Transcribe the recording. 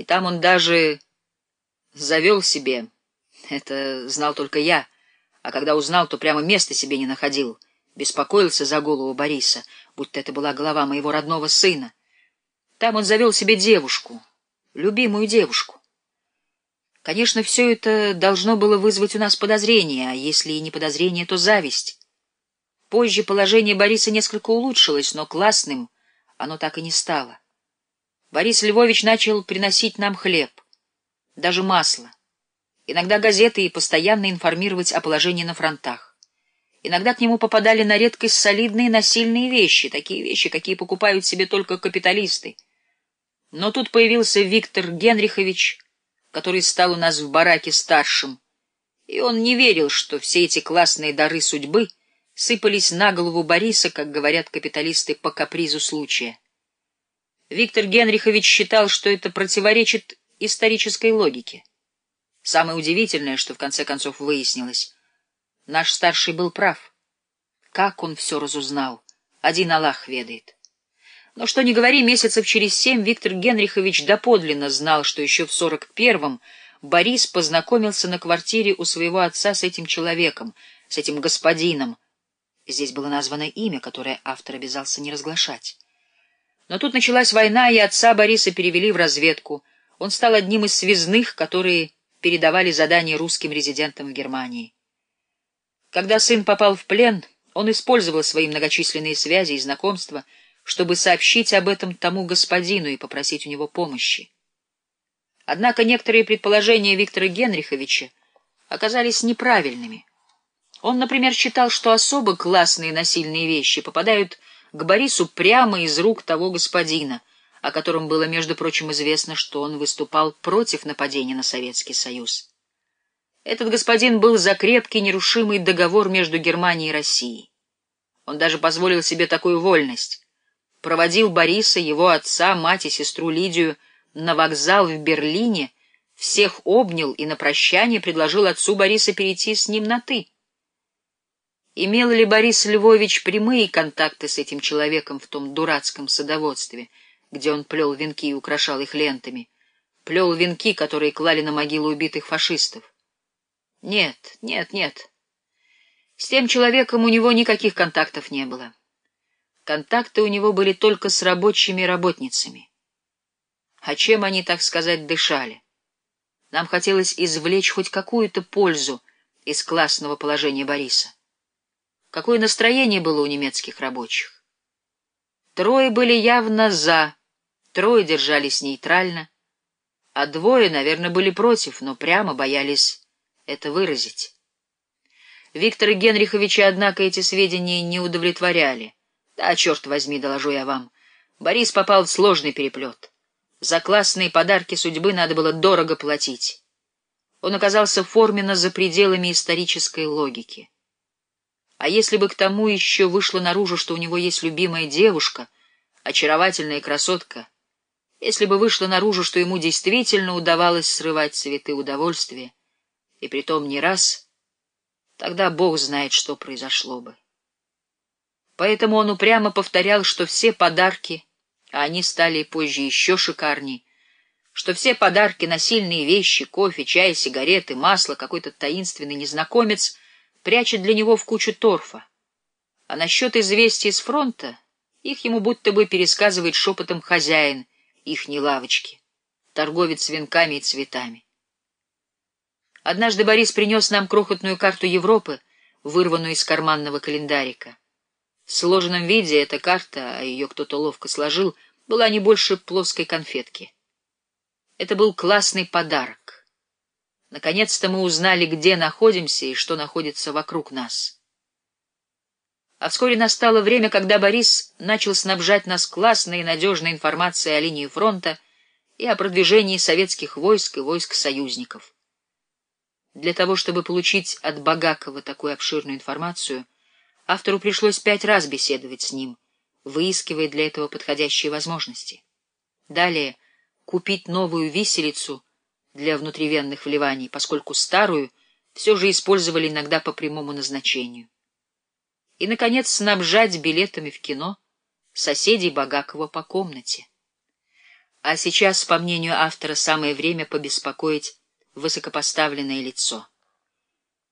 И там он даже завел себе, это знал только я, а когда узнал, то прямо места себе не находил, беспокоился за голову Бориса, будто это была голова моего родного сына. Там он завел себе девушку, любимую девушку. Конечно, все это должно было вызвать у нас подозрение, а если и не подозрение, то зависть. Позже положение Бориса несколько улучшилось, но классным оно так и не стало. Борис Львович начал приносить нам хлеб, даже масло. Иногда газеты и постоянно информировать о положении на фронтах. Иногда к нему попадали на редкость солидные насильные вещи, такие вещи, какие покупают себе только капиталисты. Но тут появился Виктор Генрихович, который стал у нас в бараке старшим, и он не верил, что все эти классные дары судьбы сыпались на голову Бориса, как говорят капиталисты, по капризу случая. Виктор Генрихович считал, что это противоречит исторической логике. Самое удивительное, что в конце концов выяснилось, наш старший был прав. Как он все разузнал, один Аллах ведает. Но что ни говори, месяцев через семь Виктор Генрихович доподлинно знал, что еще в сорок первом Борис познакомился на квартире у своего отца с этим человеком, с этим господином. Здесь было названо имя, которое автор обязался не разглашать. Но тут началась война, и отца Бориса перевели в разведку. Он стал одним из связных, которые передавали задания русским резидентам в Германии. Когда сын попал в плен, он использовал свои многочисленные связи и знакомства, чтобы сообщить об этом тому господину и попросить у него помощи. Однако некоторые предположения Виктора Генриховича оказались неправильными. Он, например, считал, что особо классные насильные вещи попадают к Борису прямо из рук того господина, о котором было, между прочим, известно, что он выступал против нападения на Советский Союз. Этот господин был за крепкий нерушимый договор между Германией и Россией. Он даже позволил себе такую вольность. Проводил Бориса, его отца, мать и сестру Лидию на вокзал в Берлине, всех обнял и на прощание предложил отцу Бориса перейти с ним на «ты». Имел ли Борис Львович прямые контакты с этим человеком в том дурацком садоводстве, где он плел венки и украшал их лентами, плел венки, которые клали на могилу убитых фашистов? Нет, нет, нет. С тем человеком у него никаких контактов не было. Контакты у него были только с рабочими работницами. А чем они, так сказать, дышали? Нам хотелось извлечь хоть какую-то пользу из классного положения Бориса. Какое настроение было у немецких рабочих? Трое были явно «за», трое держались нейтрально, а двое, наверное, были против, но прямо боялись это выразить. Виктора Генриховича, однако, эти сведения не удовлетворяли. Да, черт возьми, доложу я вам. Борис попал в сложный переплет. За классные подарки судьбы надо было дорого платить. Он оказался форменно за пределами исторической логики. А если бы к тому еще вышло наружу, что у него есть любимая девушка, очаровательная красотка, если бы вышло наружу, что ему действительно удавалось срывать цветы удовольствия, и притом не раз, тогда Бог знает, что произошло бы. Поэтому он упрямо повторял, что все подарки, а они стали позже еще шикарней, что все подарки, насильные вещи, кофе, чай, сигареты, масло, какой-то таинственный незнакомец — прячет для него в кучу торфа. А насчет известий с фронта их ему будто бы пересказывает шепотом хозяин ихней лавочки, торговец венками и цветами. Однажды Борис принес нам крохотную карту Европы, вырванную из карманного календарика. В сложенном виде эта карта, а ее кто-то ловко сложил, была не больше плоской конфетки. Это был классный подарок. Наконец-то мы узнали, где находимся и что находится вокруг нас. А вскоре настало время, когда Борис начал снабжать нас классной и надежной информацией о линии фронта и о продвижении советских войск и войск союзников. Для того, чтобы получить от Багакова такую обширную информацию, автору пришлось пять раз беседовать с ним, выискивая для этого подходящие возможности. Далее купить новую виселицу — для внутривенных вливаний, поскольку старую все же использовали иногда по прямому назначению. И, наконец, снабжать билетами в кино соседей Багакова по комнате. А сейчас, по мнению автора, самое время побеспокоить высокопоставленное лицо.